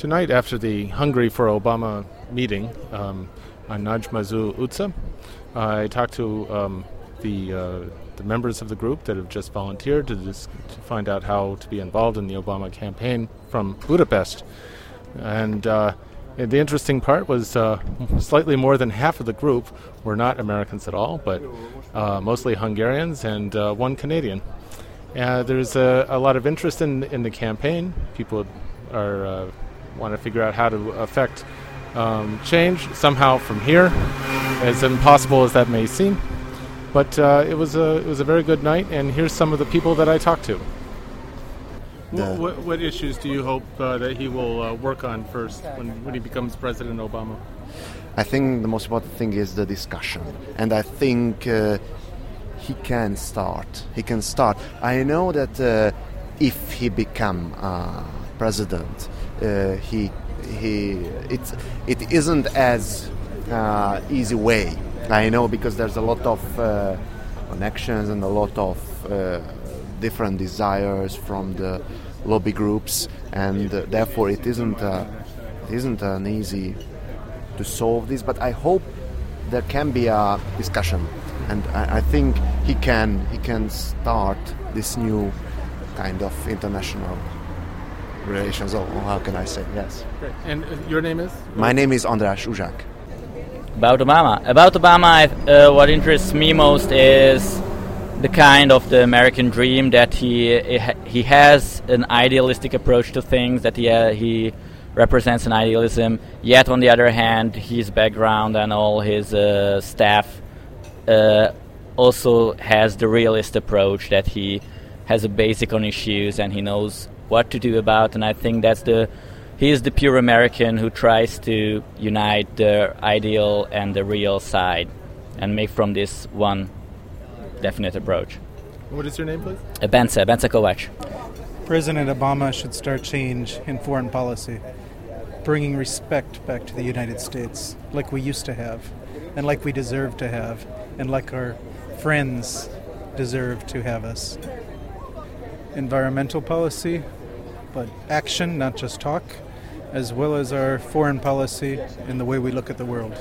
Tonight, after the Hungary for Obama meeting um, on Nagymező utca, I talked to um, the, uh, the members of the group that have just volunteered to, dis- to find out how to be involved in the Obama campaign from Budapest. And uh, the interesting part was uh, slightly more than half of the group were not Americans at all, but uh, mostly Hungarians and uh, one Canadian. Uh, there's a, a, lot of interest in, in the campaign. People are uh, want to figure out how to affect um, change somehow from here, as impossible as that may seem. But uh, it was a it was a very good night, and here's some of the people that I talked to. What, what, issues do you hope uh, that he will uh, work on first when, when he becomes President Obama? I think the most important thing is the discussion, and I think uh, he can start. He can start. I know that uh, if he become uh, president, uh, he he it's it isn't as uh, easy way. I know because there's a lot of uh, connections and a lot of uh, different desires from the lobby groups, and therefore it isn't uh, it isn't an easy to solve this. But I hope there can be a discussion, and I, I think he can he can start this new kind of international relations. Oh, how can I say yes? Great. And uh, your name is? My name is András Uzsák. About Obama. About Obama, uh, what interests me most is the kind of the American dream that he he has an idealistic approach to things that he uh, he represents an idealism. Yet on the other hand, his background and all his uh, staff uh, also has the realist approach that he has a basic on issues and he knows what to do about. And I think that's the he is the pure American who tries to unite the ideal and the real side and make from this one definite approach. What is your name, please? Bence, Bence Kovac. President Obama should start change in foreign policy, bringing respect back to the United States, like we used to have, and like we deserve to have, and like our friends deserve to have us. Environmental policy, but action, not just talk, as well as our foreign policy and the way we look at the world.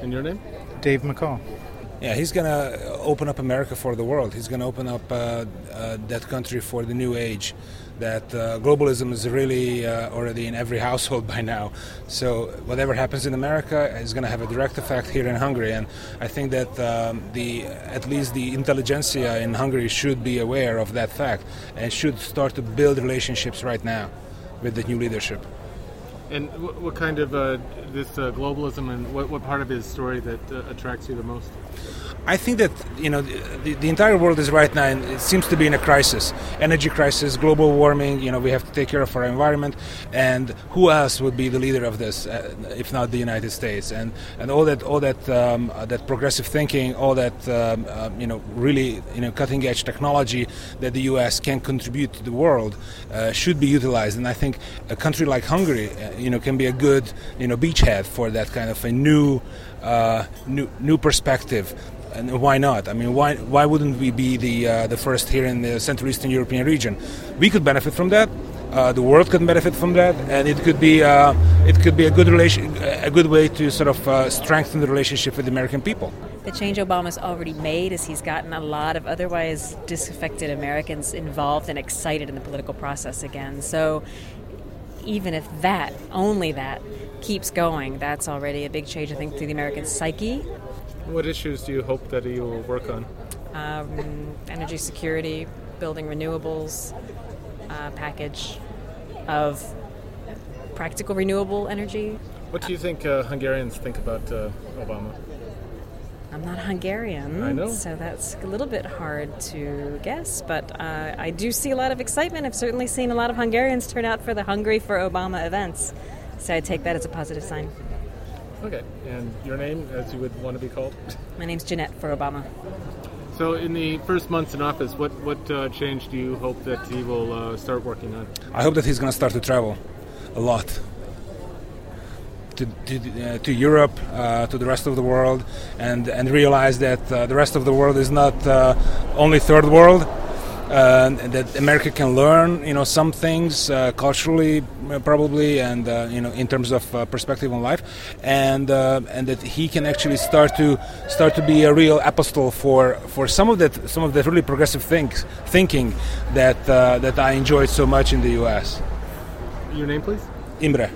And your name? Dave McCall. Yeah, he's going to open up America for the world. He's going to open up uh, uh, that country for the new age. That uh, globalism is really uh, already in every household by now. So whatever happens in America is going to have a direct effect here in Hungary. And I think that um, the at least the intelligentsia in Hungary should be aware of that fact and should start to build relationships right now with the new leadership. And what, what kind of uh, this uh, globalism and what, what part of his story that uh, attracts you the most? I think that you know the, the entire world is right now. It seems to be in a crisis, energy crisis, global warming. You know we have to take care of our environment, and who else would be the leader of this uh, if not the United States? And and all that all that um, uh, that progressive thinking, all that um, uh, you know really you know cutting edge technology that the U.S. can contribute to the world uh, should be utilized. And I think a country like Hungary, uh, you know, can be a good you know beachhead for that kind of a new uh, new new perspective and why not? I mean, why why wouldn't we be the uh, the first here in the Central Eastern European region? We could benefit from that. Uh, the world could benefit from that, and it could be uh, it could be a good relation, a good way to sort of uh, strengthen the relationship with the American people. The change Obama's already made is he's gotten a lot of otherwise disaffected Americans involved and excited in the political process again. So even if that, only that, keeps going, that's already a big change, I think, to the American psyche. What issues do you hope that he will work on? Um, energy security, building renewables, uh, package of practical renewable energy. What do you think uh, Hungarians think about uh, Obama? I'm not Hungarian, I know. so that's a little bit hard to guess. But uh, I do see a lot of excitement. I've certainly seen a lot of Hungarians turn out for the Hungary for Obama events, so I take that as a positive sign. Okay, and your name, as you would want to be called? My name's Jeanette for Obama. So, in the first months in office, what what uh, change do you hope that he will uh, start working on? I hope that he's going to start to travel a lot to to, uh, to Europe, uh, to the rest of the world, and and realize that uh, the rest of the world is not uh, only third world. Uh, that America can learn, you know, some things uh, culturally, uh, probably, and uh, you know, in terms of uh, perspective on life, and uh, and that he can actually start to start to be a real apostle for for some of that some of the really progressive things thinking that that I enjoyed so much in the U.S. Your name, please. Imre.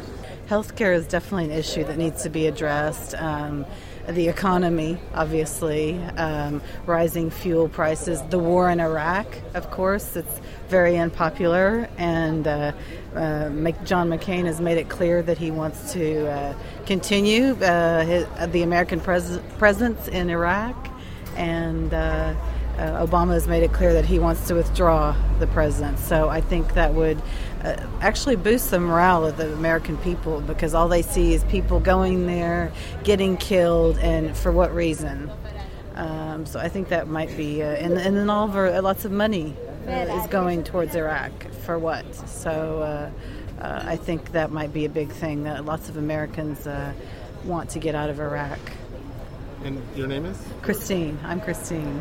Healthcare is definitely an issue that needs to be addressed. Um, the economy, obviously, um, rising fuel prices, the war in Iraq, of course, it's very unpopular, and uh, uh, John McCain has made it clear that he wants to uh, continue uh, his, the American pres- presence in Iraq, and uh, Obama has made it clear that he wants to withdraw the president. So I think that would uh, actually boost the morale of the American people because all they see is people going there, getting killed, and for what reason? Um, so I think that might be, uh, and, and then all of our, lots of money uh, is going towards Iraq for what? So uh, uh, I think that might be a big thing that lots of Americans want to get out of Iraq. And your name is? Christine. I'm Christine.